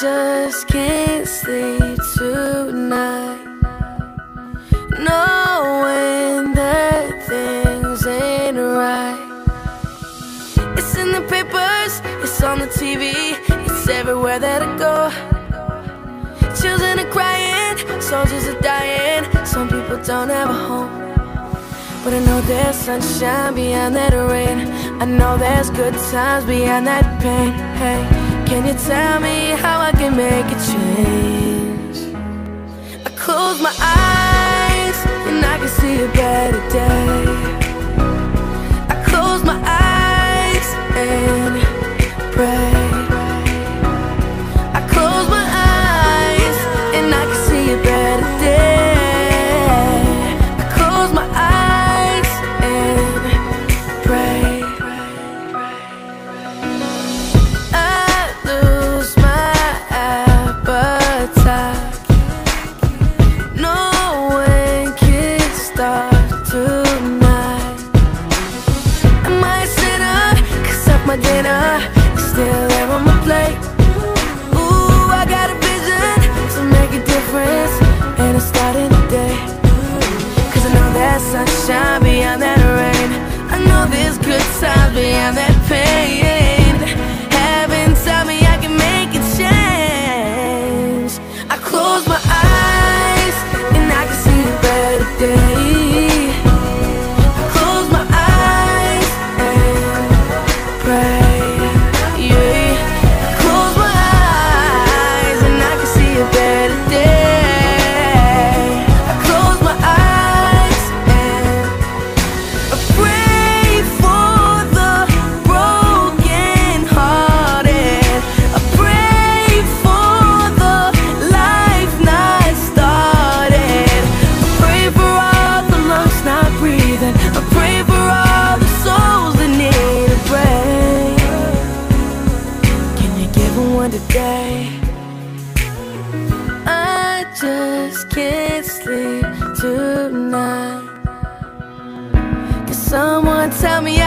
just can't sleep tonight. Knowing that things ain't right. It's in the papers, it's on the TV It's everywhere that I go. Children are crying, soldiers are dying Some people don't have a home. But I know there's sunshine behind that rain. I know there's good times behind that pain Hey, can you tell me how I can make a change? I close my eyes and I can see a better day my dinner. Is still there on my plate. Ooh, I got a vision to make a difference And it's starting today Cause I know there's sunshine beyond that rain. I know there's good times beyond that pain today? I just can't sleep tonight. Can someone tell me